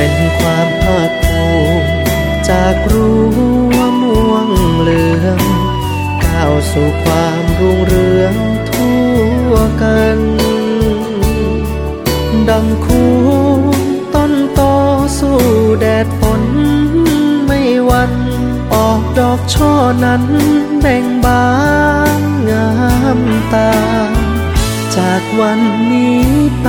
เป็นความภาคภูมิจากรั้วม่วงเหลืองก้าวสู่ความรุ่งเรืองทั่วกันดังคูต้นโตสู้แดดฝนไม่วันออกดอกช่อนั้นแบ่งบานงามตา จากวันนี้ไป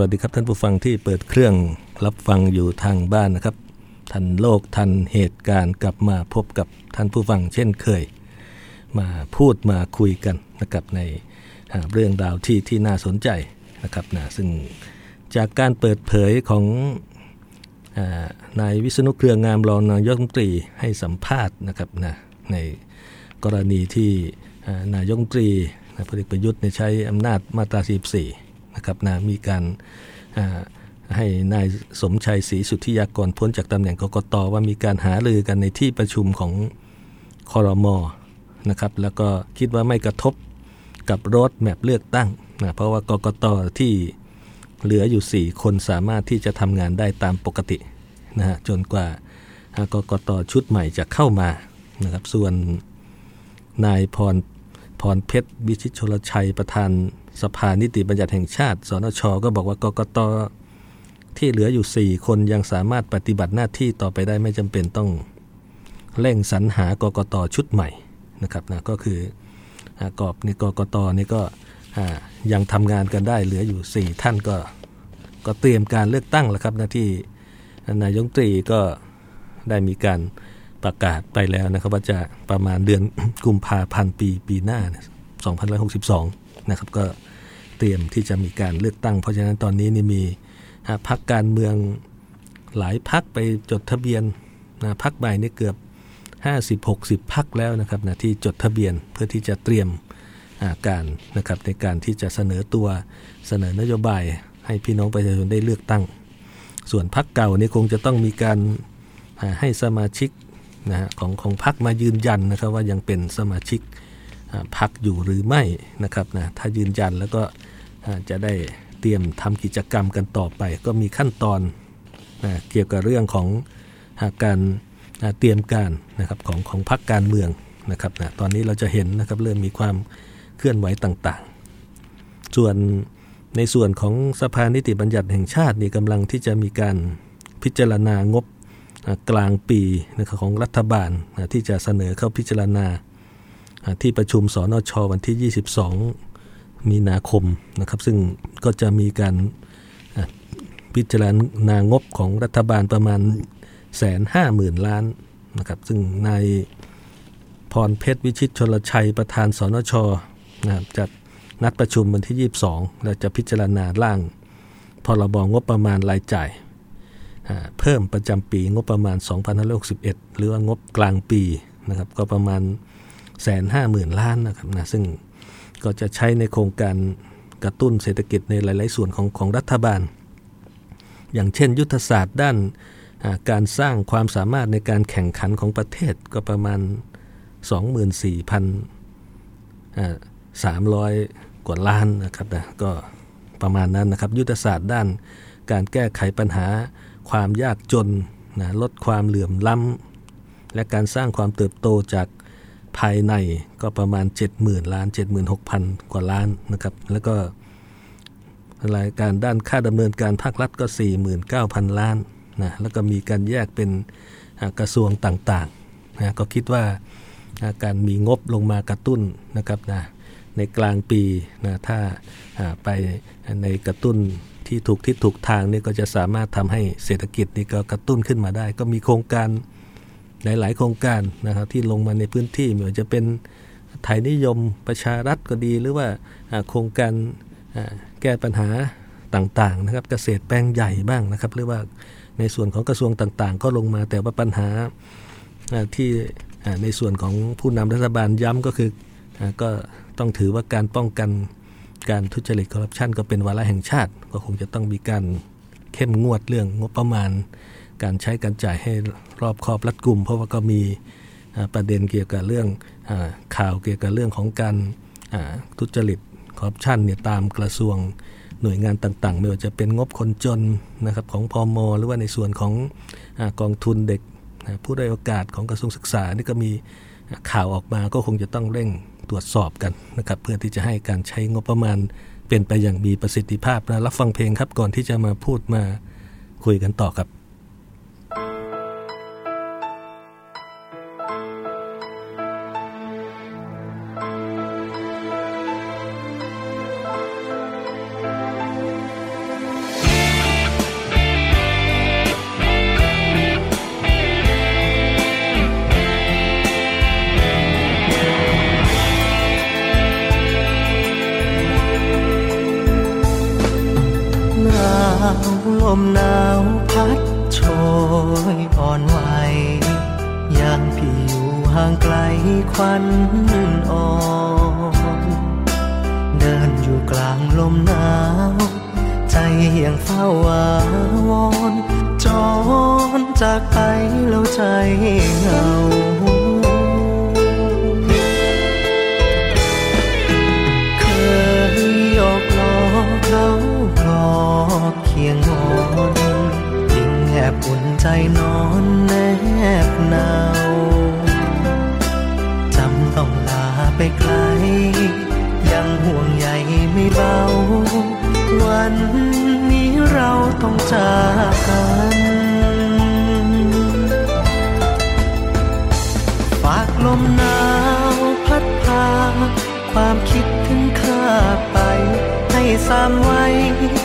วัสดีครับท่านผู้ฟังที่เปิดเครื่องรับฟังอยู่ทางบ้านนะครับ ทันโลกทันเหตุการณ์กลับมาพบกับท่านผู้ฟังเช่นเคย มาพูดมาคุยกันนะครับในเรื่องราวที่ที่น่าสนใจนะครับนะซึ่งจากการเปิดเผยของนายวิษณุเครืองามรองนายกรัฐมนตรีให้สัมภาษณ์นะครับนะในกรณีที่นายกรัฐมนตรีพลเอกประยุทธ์ใช้อำนาจมาตรา 44 นะครับนะมีการให้นายสมชัยศรีสุทธิยากรพ้นจากตำแหน่งกกตว่ามีการหารือกันในที่ประชุมของคอรมอนะครับแล้วก็คิดว่าไม่กระทบกับรถแมพเลือกตั้งนะเพราะว่ากกตที่เหลืออยู่ 4 คนสามารถที่จะทำงานได้ตามปกตินะฮะจนกว่ากกตชุดใหม่จะเข้ามานะครับส่วนนายพรพรเพชรวิชิตชลชัยประธาน สภานิติบัญญัติแห่งชาติ สนช ก็บอกว่ากกตที่เหลืออยู่ 4 คนยังสามารถปฏิบัติหน้าที่ต่อไปได้ไม่จำเป็นต้องเร่งสรรหากกตชุดใหม่นะครับนะก็คืออากอบในกกตนี่ก็ยังทำงานกันได้เหลืออยู่ 4 ท่านก็ก็เตรียมการเลือกตั้งแล้วครับน้าที่นายกรัฐมนตรีก็ได้มีการประกาศไปแล้วนะครับว่าจะประมาณเดือนกุมภาพันธ์ปีปีหน้า 2562 นะครับก็ เตรียมที่จะมีการเลือกตั้ง เพราะฉะนั้นตอนนี้นี่มีพรรคการเมืองหลายพรรคไปจดทะเบียนนะพักใหม่นี่เกือบ 50-60 พักแล้วนะครับนะที่จดทะเบียนเพื่อที่จะเตรียมการนะครับในการที่จะเสนอตัวเสนอนโยบาย ให้พี่น้องประชาชนได้เลือกตั้ง ส่วนพักเก่านี่คงจะต้องมีการให้สมาชิกนะของของพักมายืนยันนะครับว่ายังเป็นสมาชิก พักอยู่หรือไม่นะครับนะถ้ายืนยันแล้วก็จะได้เตรียมทำกิจกรรมกันต่อไป ก็มีขั้นตอนนะเกี่ยวกับเรื่องของการเตรียมการนะครับของของพักการเมืองนะครับนะตอนนี้เราจะเห็นนะครับเริ่มมีความเคลื่อนไหวต่างๆ ส่วนในส่วนของสภานิติบัญญัติแห่งชาตินี่กำลังที่จะมีการพิจารณางบกลางปีนะครับของรัฐบาลที่จะเสนอเข้าพิจารณา ที่ประชุมสนชวันที่ 22 มีนาคมนะครับ ซึ่งก็จะมีการพิจารณางบของรัฐบาลประมาณแสนห้าหมื่นล้านนะครับซึ่งนายพรเพชรวิชิตชนลชัยประธานสนชนะครับจัดนัดประชุมวันที่ 22เราจะพิจารณาร่างพรบงบประมาณรายจ่าย เพิ่มประจำปีงบประมาณ 2561 หรือว่างบกลางปีนะครับก็ประมาณ แสนห้าหมื่นล้านนะครับนะซึ่งก็จะใช้ในโครงการกระตุ้นเศรษฐกิจในหลาย ๆ ส่วนของของรัฐบาล อย่างเช่น ยุทธศาสตร์ด้านการสร้างความสามารถในการแข่งขันของประเทศก็ประมาณ 24,300 กว่าล้านนะครับนะก็ประมาณนั้นนะครับ ยุทธศาสตร์ด้านการแก้ไขปัญหาความยากจนนะลดความเหลื่อมล้ำและการสร้างความเติบโตจาก ภายในก็ประมาณ 70,000 ล้าน 76,000 กว่าล้านนะครับ แล้วก็รายการด้านค่าดำเนินการภาครัฐก็ 49,000 ล้านนะแล้วก็มีการแยกเป็นกระทรวงต่างๆนะก็คิดว่าการมีงบลงมากระตุ้นนะครับนะในกลางปีนะถ้าไปในกระตุ้นที่ถูกทิศถูกทางนี่ก็จะสามารถทำให้เศรษฐกิจนี่ก็กระตุ้นขึ้นมาได้ ก็มีโครงการ หลาย ๆ โครงการนะครับที่ลงมาในพื้นที่ไม่ว่าจะเป็นไทยนิยมประชารัฐก็ดีหรือว่าโครงการแก้ปัญหาต่าง ๆ นะครับ เกษตรแปลงใหญ่บ้างนะครับ หรือว่าในส่วนของกระทรวงต่าง ๆ ก็ลงมาแต่ว่าปัญหาที่ในส่วนของผู้นำรัฐบาลย้ำก็คือก็ต้องถือว่าการป้องกันการทุจริตคอร์รัปชันก็เป็นวาระแห่งชาติ ก็คงจะต้องมีการเข้มงวดเรื่องงบประมาณ การใช้การจ่ายให้รอบคอบรัดกุม เพราะว่าก็มีประเด็นเกี่ยวกับเรื่องข่าวเกี่ยวกับเรื่องของการทุจริตคอร์รัปชันเนี่ยตามกระทรวงหน่วยงานต่างๆ ไม่ว่าจะเป็นงบคนจนนะครับของพอมหรือว่าในส่วนของอกองทุนเด็กผู้ได้โอกาสของกระทรวงศึกษานี่ก็มีข่าวออกมาก็คงจะต้องเร่งตรวจสอบกันนะครับเพื่อที่จะให้การใช้งบประมาณเป็นไปอย่างมีประสิทธิภาพนะรับฟังเพลงครับก่อนที่จะมาพูดมาคุยกันต่อครับ ใช่เงาคยยกลอคลอเคียงหอนยิ่งแอบอุ่นใจนอนแนบหนาวจำต้องลาไปไกล ยังห่วงใยไม่เบา วันนี้เราต้องจาก 三位。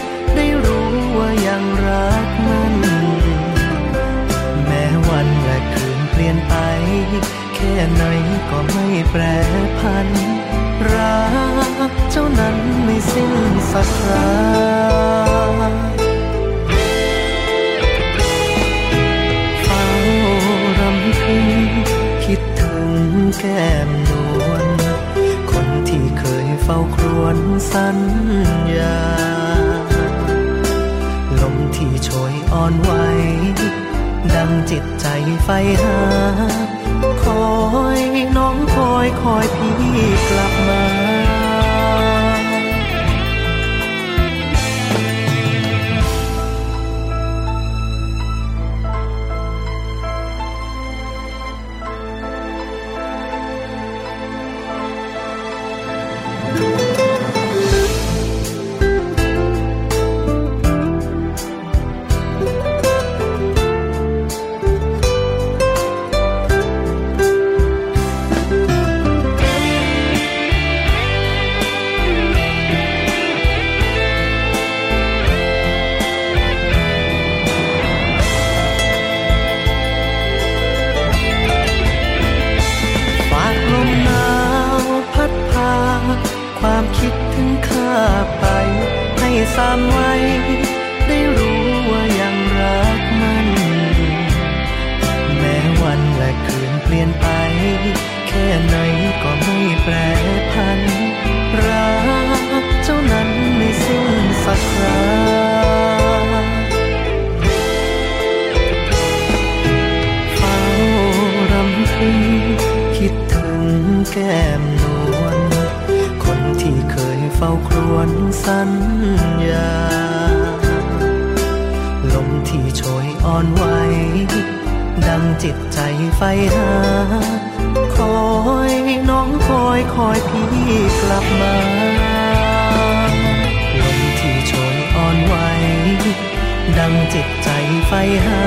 ดังจิตใจไฟหา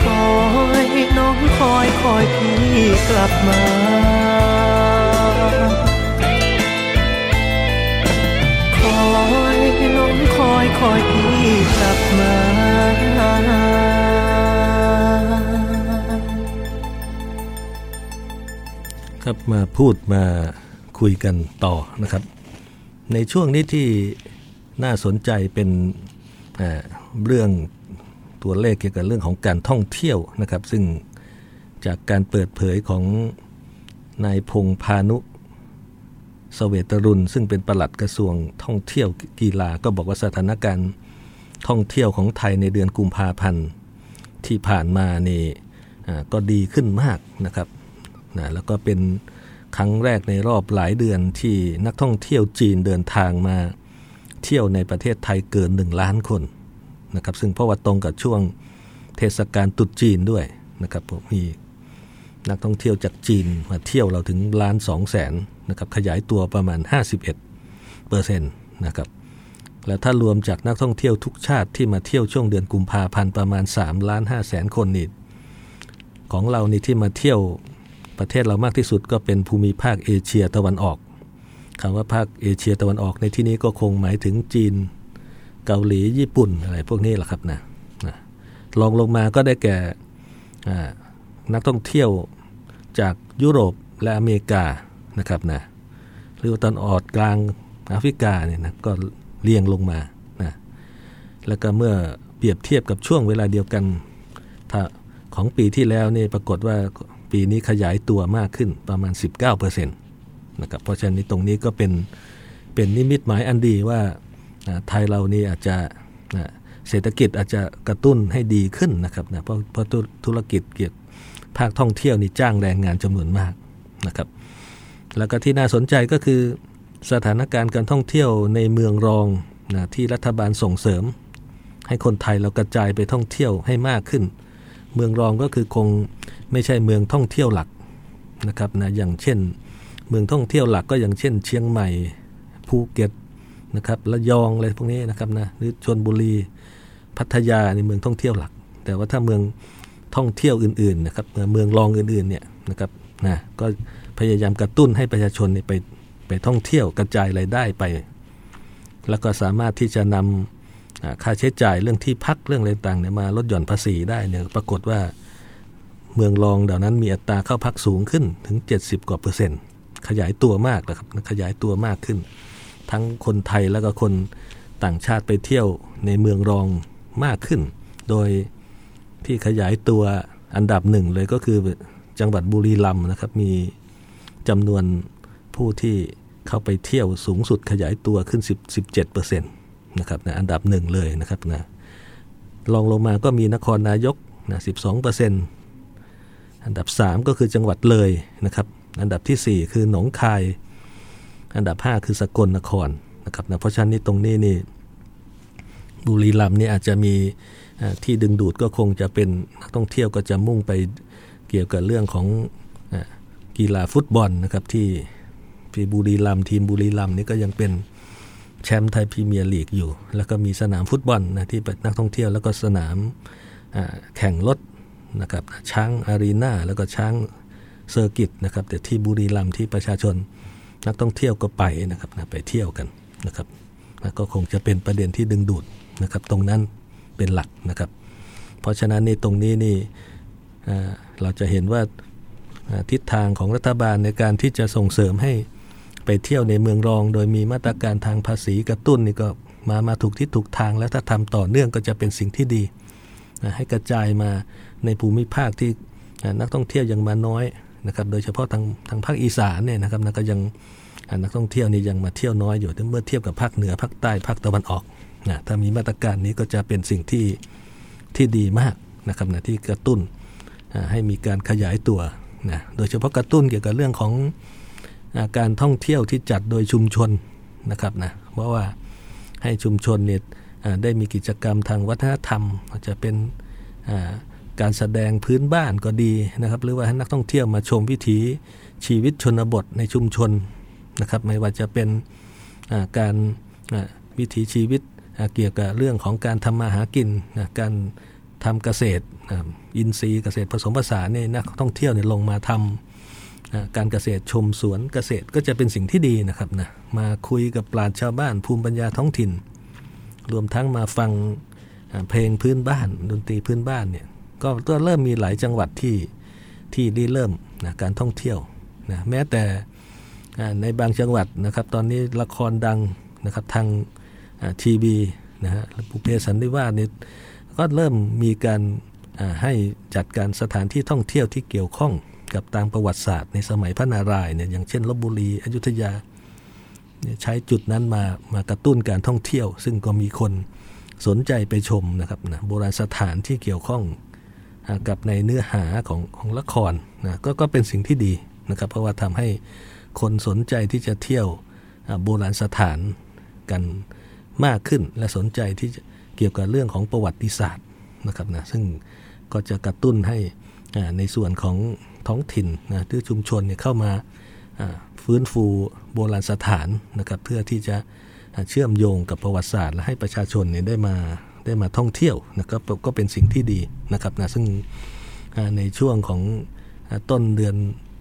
คอยน้องคอยคอยพี่กลับมาคอยน้องคอยคอยพี่กลับมาครับมาพูดมาคุยกันต่อนะครับ ในช่วงนี้ที่น่าสนใจเป็น เรื่องตัวเลขเกี่ยวกับเรื่องของการท่องเที่ยวนะครับ ซึ่งจากการเปิดเผยของนายพงพานุสเวตรุณ ซึ่งเป็นประหลัดกระทรวงท่องเที่ยวกีฬาก็บอกว่าสถานการณ์ท่องเที่ยวของไทยในเดือนกุมภาพันธ์ที่ผ่านมานี่ก็ดีขึ้นมากนะครับนะแล้วก็เป็นครั้งแรกในรอบหลายเดือนที่นักท่องเที่ยวจีนเดินทางมา เที่ยวในประเทศไทยเกิน 1 ล้านคนนะครับซึ่งเพราะว่าตรงกับช่วงเทศกาลตรุษจีนด้วยนะครับผมมีนักท่องเที่ยวจากจีนมาเที่ยวเราถึงล้านสองแสนนะครับขยายตัวประมาณ 51เปอร์เซ็นต์นะครับแล้วถ้ารวมจากนักท่องเที่ยวทุกชาติที่มาเที่ยวช่วงเดือนกุมภาพันธ์ประมาณ3ล้าน5แสนคนนี่ของเรานี่ที่มาเที่ยวประเทศเรามากที่สุดก็เป็นภูมิภาคเอเชียตะวันออก คำว่าภาคเอเชียตะวันออกในที่นี้ก็คงหมายถึงจีน เกาหลีญี่ปุ่นอะไรพวกนี้แหละครับนะนะลองลงมาก็ได้แก่นักท่องเที่ยวจากยุโรปและอเมริกานะครับนะหรือว่าตอนออดกลางแอฟริกาเนี่ยนะก็เรียงลงมานะแล้วก็เมื่อเปรียบเทียบกับช่วงเวลาเดียวกันของปีที่แล้วนี่ปรากฏว่าปีนี้ขยายตัวมากขึ้นประมาณ 19% นะครับเพราะฉะนั้นตรงนี้ก็เป็นเป็นนิมิตหมายอันดีว่าไทยเรานี่อาจจะเศรษฐกิจอาจจะกระตุ้นให้ดีขึ้นนะครับนะเพราะเพราะธุรกิจเกี่ยวภาคท่องเที่ยวนี่จ้างแรงงานจำนวนมากนะครับ แล้วก็ที่น่าสนใจก็คือสถานการณ์การท่องเที่ยวในเมืองรองนะที่รัฐบาลส่งเสริม ให้คนไทยเรากระจายไปท่องเที่ยวให้มากขึ้น เมืองรองก็คือคงไม่ใช่เมืองท่องเที่ยวหลักนะครับนะอย่างเช่น เมืองท่องเที่ยวหลักก็อย่างเช่น เชียงใหม่ภูเก็ตนะครับระยองอะไรพวกนี้นะครับนะหรือชนบุรีพัทยาในเมืองท่องเที่ยวหลัก แต่ว่าถ้าเมืองท่องเที่ยวอื่นๆนะครับเมืองรองอื่นๆเนี่ยนะครับนะก็พยายามกระตุ้นให้ประชาชนไปไปท่องเที่ยวกระจายรายได้ไป แล้วก็สามารถที่จะนำค่าใช้จ่ายเรื่องที่พักเรื่องอะไรต่างเนี่ยมาลดหย่อนภาษีได้เนี่ยปรากฏว่าเมืองรองเดี๋ยวนั้นมีอัตราเข้าพักสูงขึ้นถึง 70 กว่าเปอร์เซ็นต์ ขยายตัวมากนะครับขยายตัวมากขึ้น ทั้งคนไทยแล้วก็คนต่างชาติไปเที่ยวในเมืองรองมากขึ้น โดยที่ขยายตัวอันดับหนึ่งเลยก็คือจังหวัดบุรีรัมย์นะครับ มีจำนวนผู้ที่เข้าไปเที่ยวสูงสุดขยายตัวขึ้น 10 17%นะครับนะอันดับหนึ่งเลยนะครับนะลองลงมาก็มีนครนายกนะ12เปอร์เซ็นต์อันดับ 3 ก็คือจังหวัดเลยนะครับ อันดับที่ 4 คือหนองคาย อันดับ 5 คือสกลนครนะครับนะเพราะฉะนั้นนี่ตรงนี้นี่บุรีรัมย์นี่อาจจะมีที่ดึงดูดก็คงจะเป็นนักท่องเที่ยวก็จะมุ่งไปเกี่ยวกับเรื่องของกีฬาฟุตบอลนะครับที่ที่บุรีรัมย์ทีมบุรีรัมย์นี่ก็ยังเป็นแชมป์ไทยพรีเมียร์ลีกอยู่ แล้วก็มีสนามฟุตบอลนะที่นักท่องเที่ยว แล้วก็สนามแข่งรถนะครับช้างอารีนาแล้วก็ช้าง เซอร์กิตนะครับแต่ที่บุรีรัมย์ที่ประชาชน นักท่องเที่ยวก็ไปนะครับนะไปเที่ยวกันนะครับนะก็คงจะเป็นประเด็นที่ดึงดูดนะครับ ตรงนั้นเป็นหลักนะครับ เพราะฉะนั้นนี่ตรงนี้นี่เราจะเห็นว่าทิศทางของรัฐบาลในการที่จะส่งเสริมให้ไปเที่ยวในเมืองรอง โดยมีมาตรการทางภาษีกระตุ้นนี่ก็มามาถูกทิศถูกทางแล้วถ้าทำต่อเนื่องก็จะเป็นสิ่งที่ดีให้กระจายมาในภูมิภาคที่นักท่องเที่ยวยังมาน้อย นะครับโดยเฉพาะทางทางภาคอีสานเนี่ยนะครับนะก็ยังนักท่องเที่ยวนี่ยังมาเที่ยวน้อยอยู่เมื่อเทียบกับภาคเหนือภาคใต้ภาคตะวันออกนะถ้ามีมาตรการนี้ก็จะเป็นสิ่งที่ที่ดีมากนะครับนะที่กระตุ้นให้มีการขยายตัวนะโดยเฉพาะกระตุ้นเกี่ยวกับเรื่องของการท่องเที่ยวที่จัดโดยชุมชนนะครับนะเพราะว่าให้ชุมชนเนี่ยได้มีกิจกรรมทางวัฒนธรรมอาจจะเป็น การแสดงพื้นบ้านก็ดีนะครับ หรือว่าให้นักท่องเที่ยวมาชมวิถีชีวิตชนบทในชุมชนนะครับ ไม่ว่าจะเป็นการวิถีชีวิตเกี่ยวกับเรื่องของการทำมาหากินนะการทำเกษตรอินทรีย์เกษตรผสมผสานเนี่ยนักท่องเที่ยวเนี่ยลงมาทำการเกษตรชมสวนเกษตรก็จะเป็นสิ่งที่ดีนะครับนะมาคุยกับปราชญ์ชาวบ้านภูมิปัญญาท้องถิ่น รวมทั้งมาฟังเพลงพื้นบ้านดนตรีพื้นบ้านเนี่ย ก็ก็เริ่มมีหลายจังหวัดที่ที่รีเริ่มนะการท่องเที่ยวนะแม้แต่ในบางจังหวัดนะครับ ตอนนี้ละครดังนะครับทางทีวีนะฮะปุเพสันนิวาสนี่ก็เริ่มมีการให้จัดการสถานที่ท่องเที่ยวที่เกี่ยวข้องกับตามประวัติศาสตร์ในสมัยพระนารายณ์เนี่ยอย่างเช่นลบบุรีอยุธยาใช้จุดนั้นมามากระตุ้นการท่องเที่ยว ซึ่งก็มีคนสนใจไปชมนะครับนะโบราณสถานที่เกี่ยวข้อง กับในเนื้อหาของของละครนะก็ก็เป็นสิ่งที่ดีนะครับเพราะว่าทำให้คนสนใจที่จะเที่ยวโบราณสถานกันมากขึ้น และสนใจที่เกี่ยวกับเรื่องของประวัติศาสตร์นะครับนะซึ่งก็จะกระตุ้นให้ในส่วนของท้องถิ่นนะที่ชุมชนเนี่ยเข้ามาฟื้นฟูโบราณสถานนะครับเพื่อที่จะเชื่อมโยงกับประวัติศาสตร์ และให้ประชาชนเนี่ยได้มา ได้มาท่องเที่ยวนะครับก็เป็นสิ่งที่ดีนะครับนะซึ่งในช่วงของต้นเดือน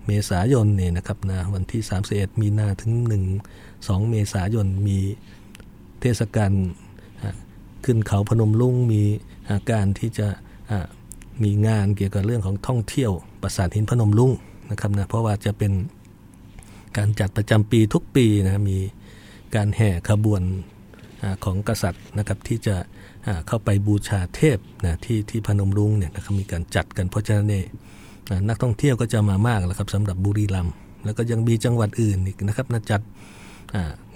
เมษายนเนี่ยนะครับนะวันที่ 31 มีนาถึง 1 2 เมษายนมีเทศกาลขึ้นเขาพนมลุงมีการที่จะมีงานเกี่ยวกับเรื่องของท่องเที่ยวปราสาทหินพนมลุงนะครับนะเพราะว่าจะเป็นการจัดประจำปีทุกปีนะมีการแห่ขบวน ของกษัตริย์นะครับที่จะเข้าไปบูชาเทพนะที่ที่พนมรุ้งเนี่ยนะครับมีการจัดกันเพราะฉะนั้นเองนักท่องเที่ยวก็จะมามากแล้วครับสำหรับบุรีรัมย์แล้วก็ยังมีจังหวัดอื่นอีกนะครับนะจัด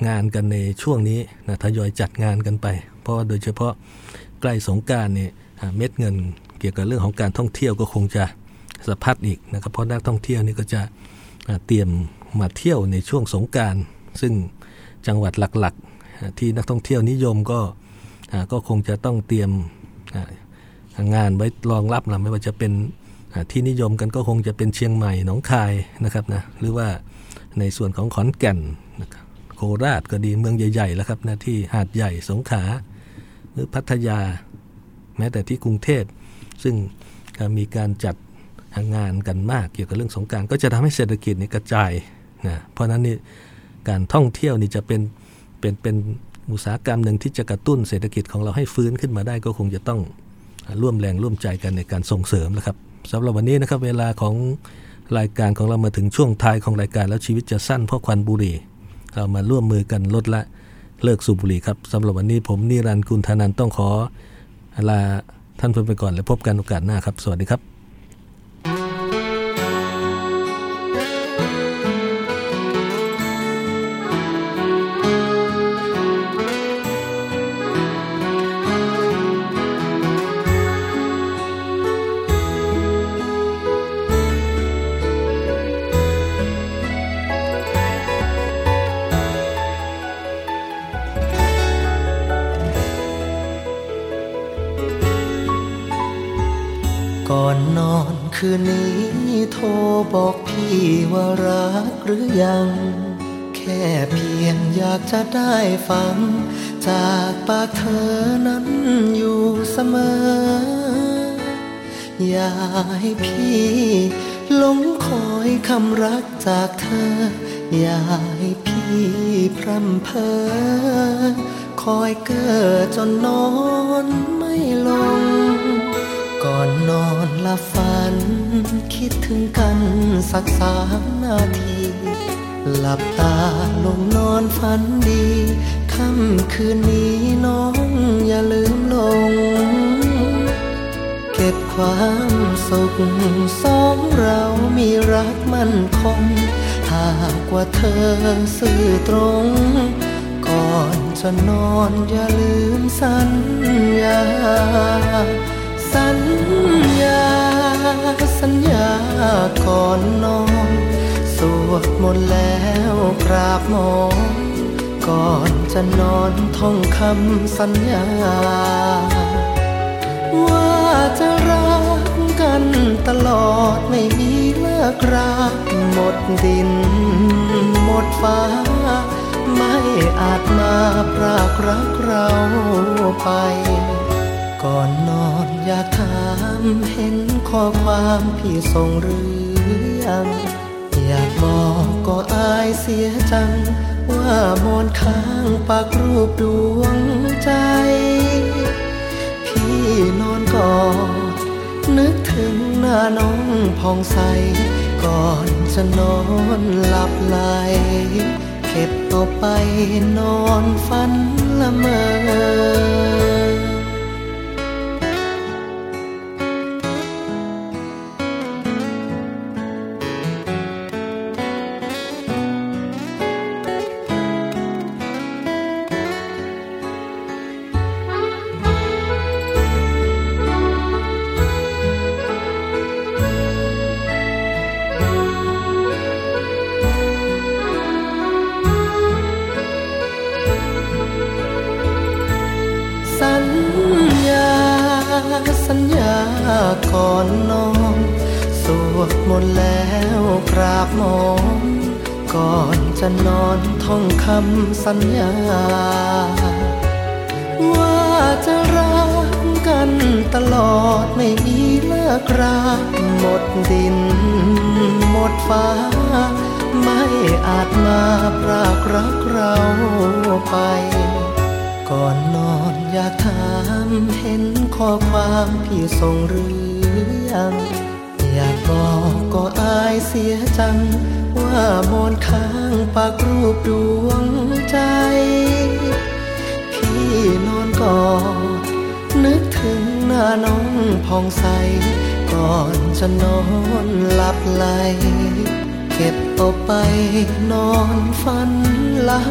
งานกันในช่วงนี้นะทยอยจัดงานกันไป เพราะโดยเฉพาะใกล้สงการเนี่ยเม็ดเงินเกี่ยวกับเรื่องของการท่องเที่ยวก็คงจะสะพัดอีกนะครับเพราะนักท่องเที่ยวนี่ก็จะเตรียมมาเที่ยวในช่วงสงการ ซึ่งจังหวัดหลักๆ ที่นักท่องเที่ยวนิยมก็ก็คงจะต้องเตรียมงานไว้รองรับนะไม่ว่าจะเป็นที่นิยมกันก็คงจะเป็นเชียงใหม่หนองคายนะครับนะหรือว่าในส่วนของขอนแก่นนะครับโคราชก็ดีเมืองใหญ่ๆแล้วครับนะที่หาดใหญ่สงขลาหรือพัทยา แม้แต่ที่กรุงเทพซึ่งมีการจัดงานกันมากเกี่ยวกับเรื่องสงการก็จะทำให้เศรษฐกิจนี่กระจายนะเพราะนั้นนี่การท่องเที่ยวนี่จะเป็น เป็นเป็นอุตสาหกรรมหนึ่งที่จะกระตุ้นเศรษฐกิจของเราให้ฟื้นขึ้นมาได้ก็คงจะต้องร่วมแรงร่วมใจกันในการส่งเสริมนะครับสำหรับวันนี้นะครับเวลาของรายการของเรามาถึงช่วงท้ายของรายการแล้วชีวิตจะสั้นเพราะควันบุหรี่เรามาร่วมมือกันลดละเลิกสูบบุหรี่ครับสำหรับวันนี้ผมนิรันดร์กุลธนันต้องขอลาท่านเพื่อนไปก่อนและพบกันโอกาสหน้าครับ สวัสดีครับ ว่ารักหรือยัง แค่เพียงอยากจะได้ฟัง จากปากเธอนั้นอยู่เสมอ อย่าให้พี่หลงคอยคำรักจากเธอ อย่าให้พี่พร่ำเพอ คอยเกิดจนนอนไม่ลง ก่อนนอนลับฝัน คิดถึงกันสักสามนาที หลับตาลงนอนฝันดีค่ำคืนนี้น้องอย่าลืมลง เก็บความสุขสองเรามีรักมั่นคงหากว่าเธอซื่อตรง ก่อนจะนอนอย่าลืมสัญญา สัญญา สัญญาก่อนนอนสวดมนต์แล้วกราบหมอนก่อนจะนอนท่องคำสัญญา ว่าจะรักกันตลอดไม่มีเลิกราหมดดิน หมดฟ้า ไม่อาจมาพรากรักเราไป ก่อนนอน อยากถามเห็นข้อความพี่ส่งหรือยัง อยากบอกก็อายเสียจัง ว่ามนค้างปากรูปดวงใจ พี่นอนกอดนึกถึงหน้าน้องพองใส ก่อนจะนอนหลับไหล เก็บเอาไปนอนฝันละเมอ สัญญา ว่าจะรักกันตลอดไม่มีเลิกราหมดดิน หมดฟ้า ไม่อาจมาพรากรักเราไป ก่อนนอนอยากถามเห็นข้อความพี่ส่งหรือยัง อยากบอกก็อายเสียจัง ว่ามอนค้างปากรูปดวงใจ พี่นอนกอดนึกถึงหน้าน้องพองใส ก่อนจะนอนหลับไหล เก็บเอาไปนอนฝันละ